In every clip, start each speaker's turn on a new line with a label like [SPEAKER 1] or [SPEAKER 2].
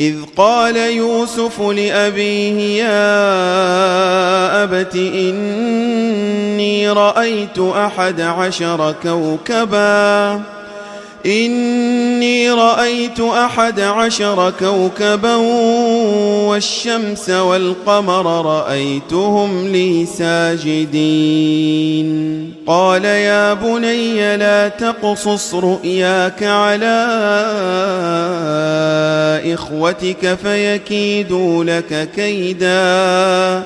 [SPEAKER 1] إذ قال يوسف لأبيه يا أبت إني رأيت أحد عشر كوكباً إني رأيت أحد عشر كوكبا والشمس والقمر رأيتهم لي ساجدين. قال يا بني لا تقصص رؤياك على إخوتك فيكيدوا لك كيدا.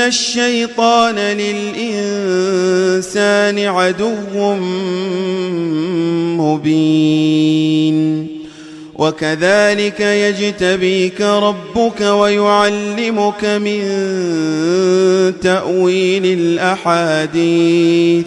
[SPEAKER 1] ان الشيطان للانسان عدو مبين. وكذلك يجتبيك ربك ويعلمك من تاويل الاحاديث.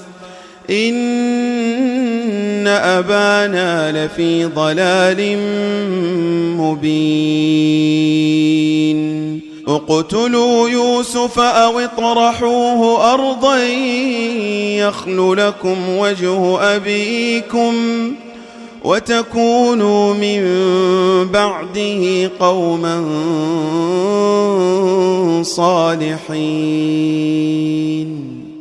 [SPEAKER 1] ان ابانا لفي ضلال مبين اقتلوا يوسف أو اطرحوه ارضا يخل لكم وجه ابيكم وتكونوا من بعده قوما صالحين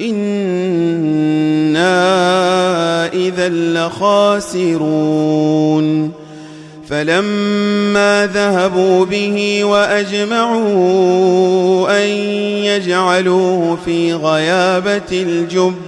[SPEAKER 1] إنا إذا لخاسرون فلما ذهبوا به وأجمعوا أن يجعلوه في غيابة الجب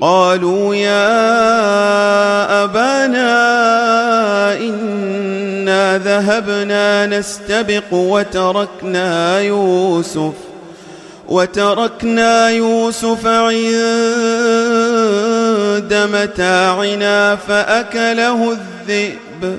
[SPEAKER 1] قالوا يا أبانا إنا ذهبنا نستبق وتركنا يوسف وتركنا يوسف عند متاعنا فأكله الذئب.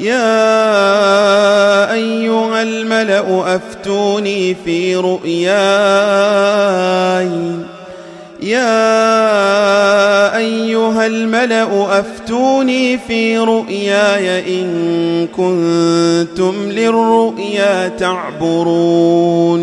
[SPEAKER 1] يا أيها الملأ أفتوني في رؤياي. يا أيها الملأ أفتوني في رؤياي إن كنتم للرؤيا تعبرون.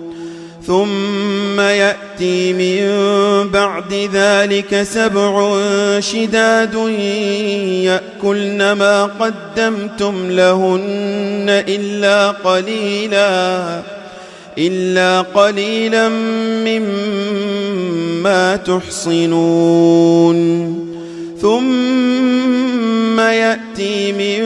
[SPEAKER 1] ثم يأتي من بعد ذلك سبع شداد يأكلن ما قدمتم لهن إلا قليلا إلا قليلا مما تحصنون. ثم يأتي من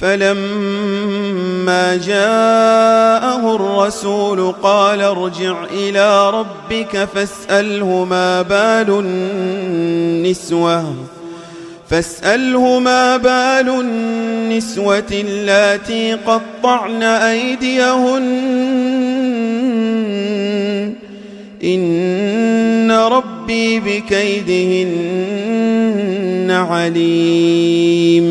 [SPEAKER 1] فلما جاءه الرسول قال ارجع إلى ربك فاسأله ما بال النسوة فاسأله ما بال النسوة التي قطعن أيديهن إن ربي بكيدهن عليم.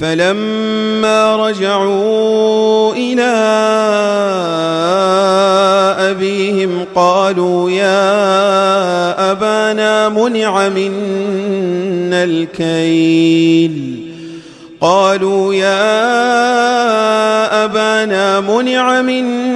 [SPEAKER 1] فلما رجعوا إلى أبيهم قالوا يا أبانا منع منا الكيل. قالوا يا أبانا منع منا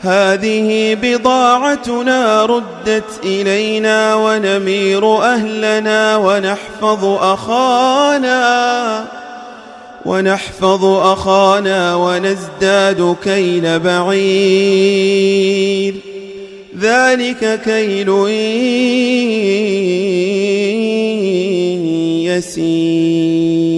[SPEAKER 1] هذه بضاعتنا ردت إلينا ونمير أهلنا ونحفظ أخانا ونحفظ أخانا ونزداد كيل بعير. ذلك كيل يسير.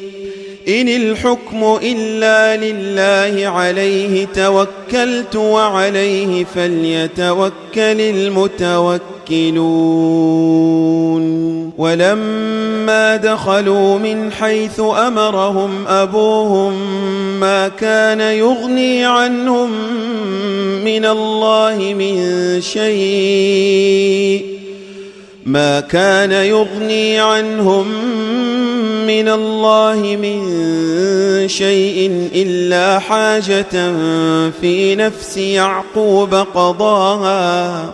[SPEAKER 1] إن الحكم إلا لله عليه توكلت وعليه فليتوكل المتوكلون. ولما دخلوا من حيث أمرهم أبوهم ما كان يغني عنهم من الله من شيء ما كان يغني عنهم من الله من شيء إلا حاجة في نفس يعقوب قضاها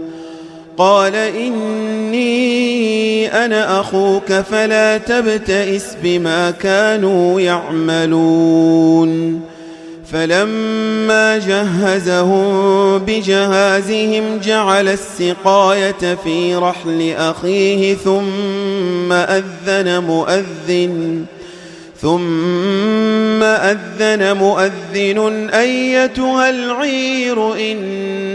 [SPEAKER 1] قال إني أنا أخوك فلا تبتئس بما كانوا يعملون. فلما جهزهم بجهازهم جعل السقاية في رحل أخيه ثم أذن مؤذن ثم أذن مؤذن أيتها العير إن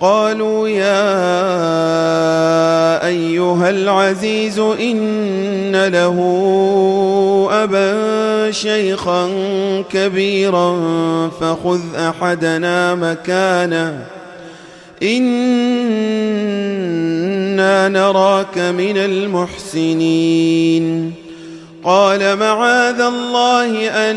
[SPEAKER 1] قالوا يا أيها العزيز إن له أبا شيخا كبيرا فخذ أحدنا مكانا إنا نراك من المحسنين. قال معاذ الله أن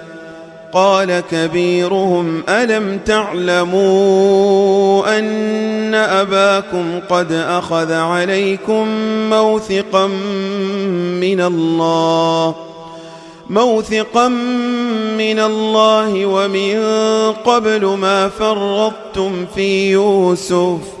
[SPEAKER 1] قال كبيرهم ألم تعلموا أن أباكم قد أخذ عليكم موثقا من الله؟ موثقا من الله ومن قبل ما فرطتم في يوسف.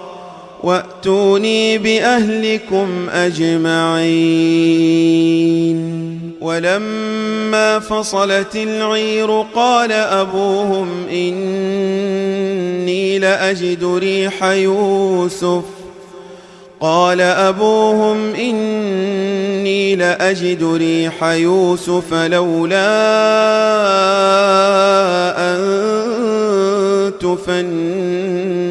[SPEAKER 1] وَأْتُونِي بِأَهْلِكُمْ أَجْمَعِينَ ولما فصلت العير قال أبوهم إني لأجد ريح يوسف قال أبوهم إني لأجد ريح يوسف لولا أن تفن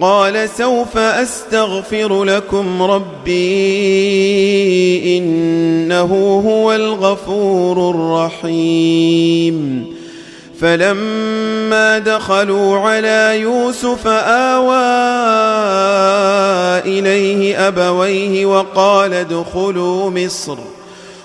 [SPEAKER 1] قال سوف أستغفر لكم ربي إنه هو الغفور الرحيم. فلما دخلوا على يوسف آوى إليه أبويه وقال ادخلوا مصر.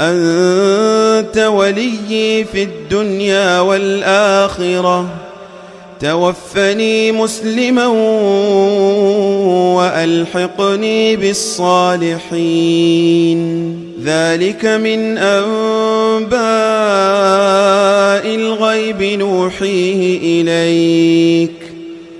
[SPEAKER 1] أنت ولي في الدنيا والآخرة. توفني مسلما وألحقني بالصالحين. ذلك من أنباء الغيب نوحيه إليك.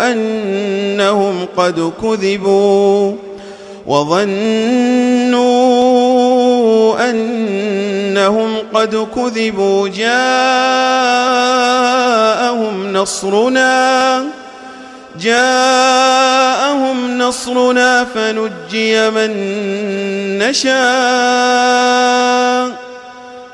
[SPEAKER 1] أنهم قد كذبوا وظنوا أنهم قد كذبوا جاءهم نصرنا جاءهم نصرنا فنجي من نشاء